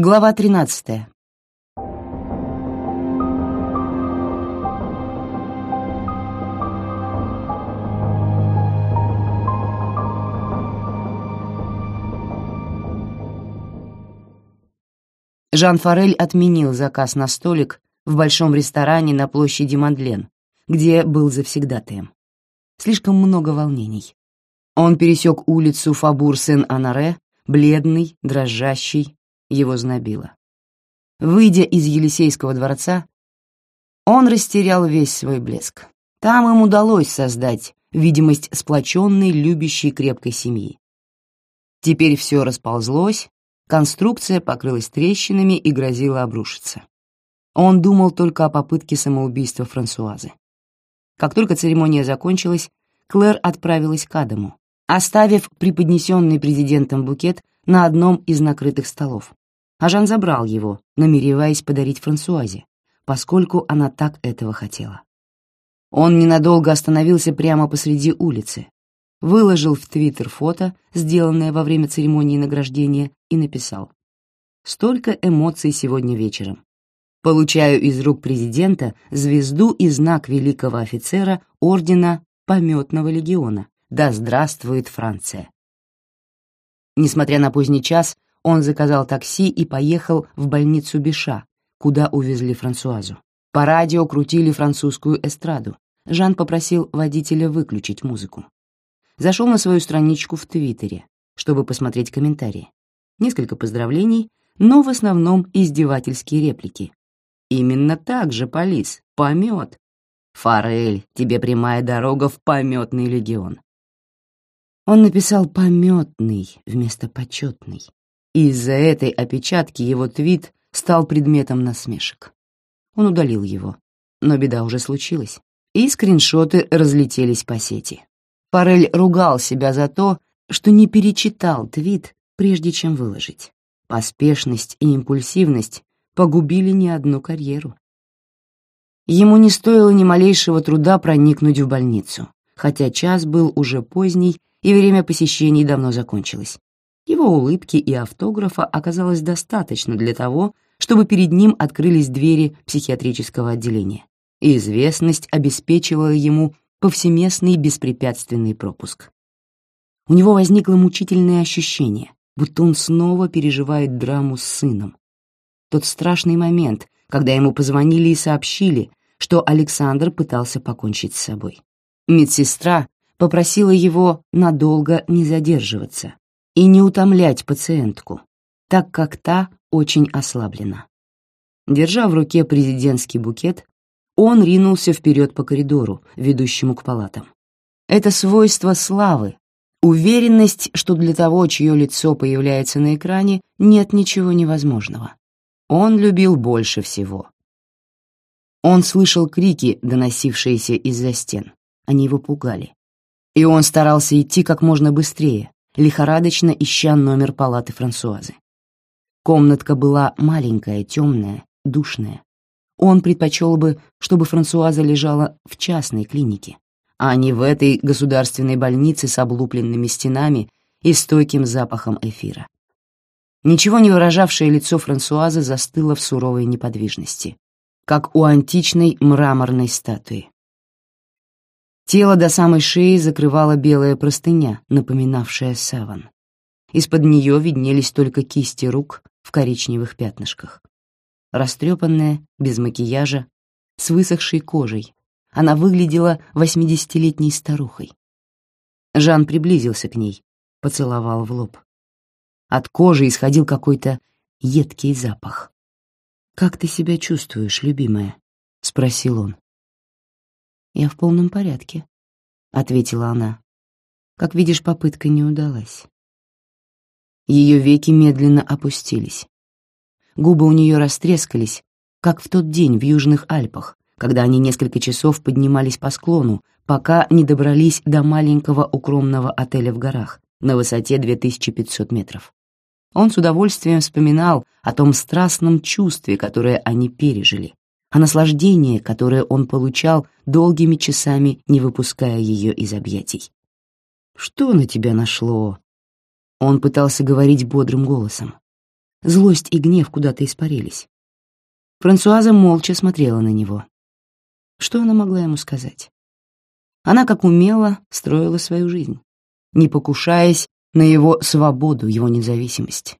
Глава 13. Жан Форель отменил заказ на столик в большом ресторане на площади Мандлен, где был завсегдатаем. Слишком много волнений. Он пересек улицу Фабур-Сен-Анаре, бледный, дрожащий, его знобило. Выйдя из Елисейского дворца, он растерял весь свой блеск. Там им удалось создать видимость сплоченной, любящей крепкой семьи. Теперь все расползлось, конструкция покрылась трещинами и грозила обрушиться. Он думал только о попытке самоубийства Франсуазы. Как только церемония закончилась, Клэр отправилась к Адаму, оставив преподнесенный президентом букет на одном из накрытых столов. А Жан забрал его, намереваясь подарить Франсуазе, поскольку она так этого хотела. Он ненадолго остановился прямо посреди улицы, выложил в Твиттер фото, сделанное во время церемонии награждения, и написал «Столько эмоций сегодня вечером. Получаю из рук президента звезду и знак великого офицера ордена Пометного легиона. Да здравствует Франция!» Несмотря на поздний час, он заказал такси и поехал в больницу Биша, куда увезли Франсуазу. По радио крутили французскую эстраду. Жан попросил водителя выключить музыку. Зашел на свою страничку в Твиттере, чтобы посмотреть комментарии. Несколько поздравлений, но в основном издевательские реплики. «Именно так же, Полис, помет!» «Форель, тебе прямая дорога в пометный легион!» Он написал «пометный» вместо «почетный». Из-за этой опечатки его твит стал предметом насмешек. Он удалил его, но беда уже случилась, и скриншоты разлетелись по сети. Форель ругал себя за то, что не перечитал твит, прежде чем выложить. Поспешность и импульсивность погубили не одну карьеру. Ему не стоило ни малейшего труда проникнуть в больницу, хотя час был уже поздний и время посещений давно закончилось. Его улыбки и автографа оказалось достаточно для того, чтобы перед ним открылись двери психиатрического отделения. И известность обеспечивала ему повсеместный беспрепятственный пропуск. У него возникло мучительное ощущение, будто он снова переживает драму с сыном. Тот страшный момент, когда ему позвонили и сообщили, что Александр пытался покончить с собой. Медсестра попросила его надолго не задерживаться, и не утомлять пациентку, так как та очень ослаблена. Держа в руке президентский букет, он ринулся вперед по коридору, ведущему к палатам. Это свойство славы, уверенность, что для того, чье лицо появляется на экране, нет ничего невозможного. Он любил больше всего. Он слышал крики, доносившиеся из-за стен. Они его пугали. И он старался идти как можно быстрее, лихорадочно ища номер палаты Франсуазы. Комнатка была маленькая, темная, душная. Он предпочел бы, чтобы Франсуаза лежала в частной клинике, а не в этой государственной больнице с облупленными стенами и стойким запахом эфира. Ничего не выражавшее лицо Франсуазы застыло в суровой неподвижности, как у античной мраморной статуи. Тело до самой шеи закрывала белая простыня, напоминавшая саван. Из-под нее виднелись только кисти рук в коричневых пятнышках. Растрепанная, без макияжа, с высохшей кожей, она выглядела восьмидесятилетней старухой. Жан приблизился к ней, поцеловал в лоб. От кожи исходил какой-то едкий запах. «Как ты себя чувствуешь, любимая?» — спросил он. «Я в полном порядке», — ответила она. «Как видишь, попытка не удалась». Ее веки медленно опустились. Губы у нее растрескались, как в тот день в Южных Альпах, когда они несколько часов поднимались по склону, пока не добрались до маленького укромного отеля в горах на высоте 2500 метров. Он с удовольствием вспоминал о том страстном чувстве, которое они пережили, о наслаждении, которое он получал долгими часами, не выпуская ее из объятий. «Что на тебя нашло?» Он пытался говорить бодрым голосом. злость и гнев куда-то испарились. Франсуаза молча смотрела на него. Что она могла ему сказать? Она, как умела, строила свою жизнь, не покушаясь на его свободу, его независимость.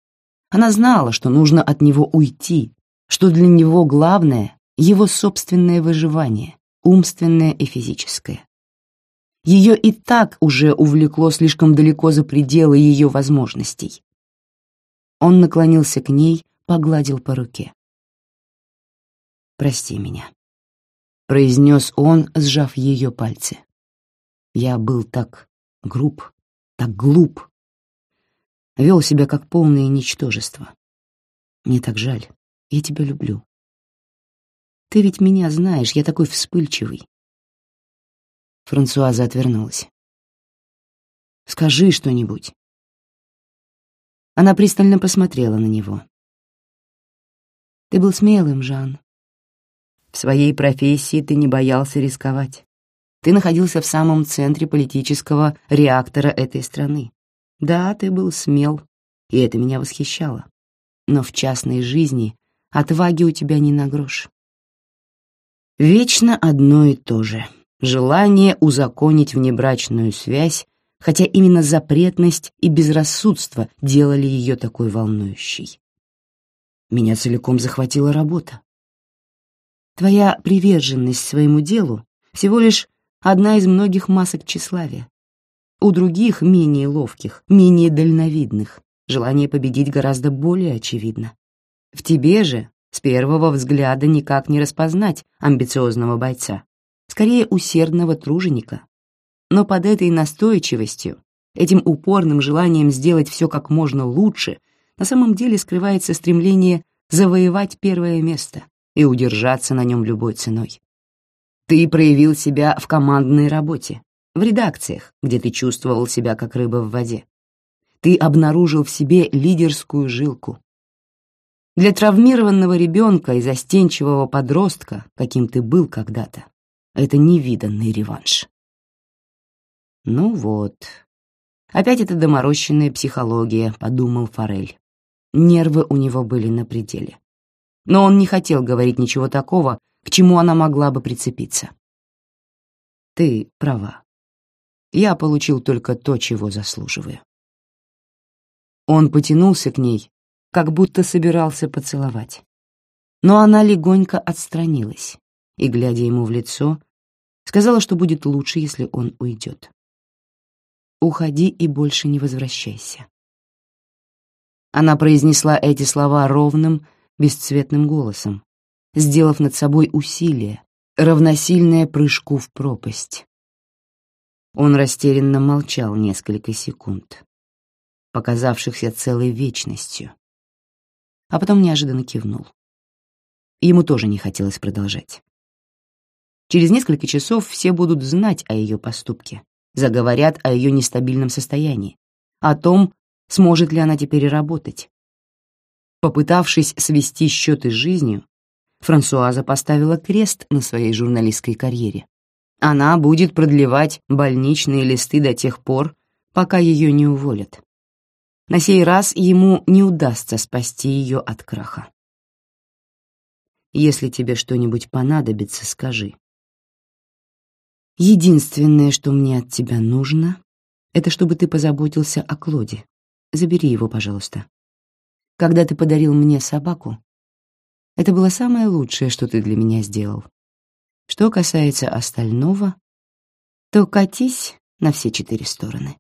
Она знала, что нужно от него уйти, что для него главное — его собственное выживание, умственное и физическое. Ее и так уже увлекло слишком далеко за пределы ее возможностей. Он наклонился к ней, погладил по руке. «Прости меня», — произнес он, сжав ее пальцы. «Я был так груб, так глуп, вел себя как полное ничтожество. Мне так жаль, я тебя люблю. Ты ведь меня знаешь, я такой вспыльчивый». Франсуаза отвернулась. «Скажи что-нибудь». Она пристально посмотрела на него. «Ты был смелым, Жан. В своей профессии ты не боялся рисковать. Ты находился в самом центре политического реактора этой страны. Да, ты был смел, и это меня восхищало. Но в частной жизни отваги у тебя не на грош. Вечно одно и то же. Желание узаконить внебрачную связь хотя именно запретность и безрассудство делали ее такой волнующей. Меня целиком захватила работа. Твоя приверженность своему делу всего лишь одна из многих масок тщеславия. У других, менее ловких, менее дальновидных, желание победить гораздо более очевидно. В тебе же с первого взгляда никак не распознать амбициозного бойца, скорее усердного труженика, но под этой настойчивостью, этим упорным желанием сделать все как можно лучше, на самом деле скрывается стремление завоевать первое место и удержаться на нем любой ценой. Ты проявил себя в командной работе, в редакциях, где ты чувствовал себя как рыба в воде. Ты обнаружил в себе лидерскую жилку. Для травмированного ребенка и застенчивого подростка, каким ты был когда-то, это невиданный реванш. «Ну вот. Опять эта доморощенная психология», — подумал Форель. Нервы у него были на пределе. Но он не хотел говорить ничего такого, к чему она могла бы прицепиться. «Ты права. Я получил только то, чего заслуживаю». Он потянулся к ней, как будто собирался поцеловать. Но она легонько отстранилась и, глядя ему в лицо, сказала, что будет лучше, если он уйдет. Уходи и больше не возвращайся. Она произнесла эти слова ровным, бесцветным голосом, сделав над собой усилие, равносильное прыжку в пропасть. Он растерянно молчал несколько секунд, показавшихся целой вечностью, а потом неожиданно кивнул. Ему тоже не хотелось продолжать. Через несколько часов все будут знать о ее поступке, заговорят о ее нестабильном состоянии, о том, сможет ли она теперь работать. Попытавшись свести счеты с жизнью, Франсуаза поставила крест на своей журналистской карьере. Она будет продлевать больничные листы до тех пор, пока ее не уволят. На сей раз ему не удастся спасти ее от краха. «Если тебе что-нибудь понадобится, скажи», Единственное, что мне от тебя нужно, это чтобы ты позаботился о Клоде. Забери его, пожалуйста. Когда ты подарил мне собаку, это было самое лучшее, что ты для меня сделал. Что касается остального, то катись на все четыре стороны.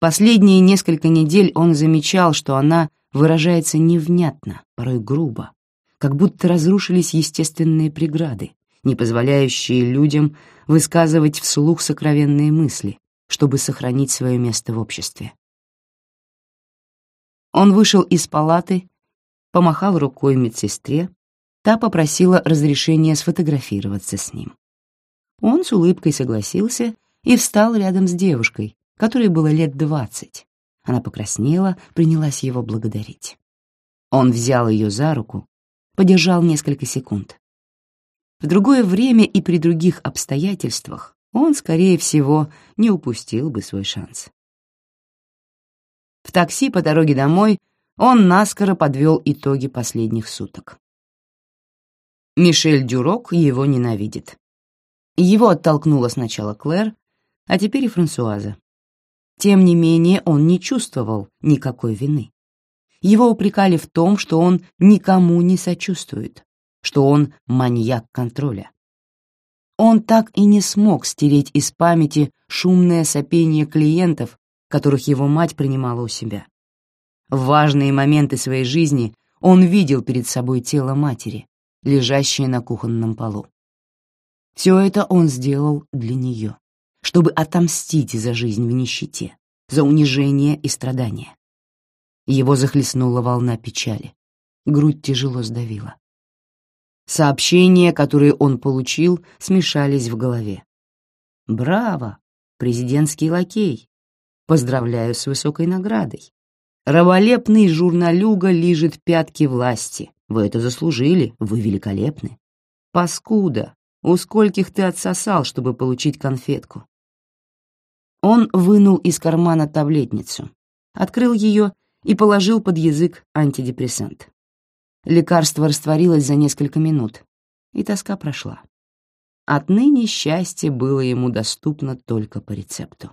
Последние несколько недель он замечал, что она выражается невнятно, порой грубо, как будто разрушились естественные преграды, не позволяющие людям высказывать вслух сокровенные мысли, чтобы сохранить свое место в обществе. Он вышел из палаты, помахал рукой медсестре, та попросила разрешения сфотографироваться с ним. Он с улыбкой согласился и встал рядом с девушкой, которой было лет двадцать. Она покраснела, принялась его благодарить. Он взял ее за руку, подержал несколько секунд. В другое время и при других обстоятельствах он, скорее всего, не упустил бы свой шанс. В такси по дороге домой он наскоро подвел итоги последних суток. Мишель Дюрок его ненавидит. Его оттолкнула сначала Клэр, а теперь и Франсуаза. Тем не менее, он не чувствовал никакой вины. Его упрекали в том, что он никому не сочувствует, что он маньяк контроля. Он так и не смог стереть из памяти шумное сопение клиентов, которых его мать принимала у себя. В важные моменты своей жизни он видел перед собой тело матери, лежащее на кухонном полу. Все это он сделал для нее, чтобы отомстить за жизнь в нищете, за унижение и страдания. Его захлестнула волна печали, грудь тяжело сдавила. Сообщения, которые он получил, смешались в голове. «Браво! Президентский лакей! Поздравляю с высокой наградой! Раболепный журналюга лижет пятки власти. Вы это заслужили, вы великолепны. Паскуда! У скольких ты отсосал, чтобы получить конфетку?» Он вынул из кармана таблетницу, открыл ее и положил под язык антидепрессант. Лекарство растворилось за несколько минут, и тоска прошла. Отныне счастье было ему доступно только по рецепту.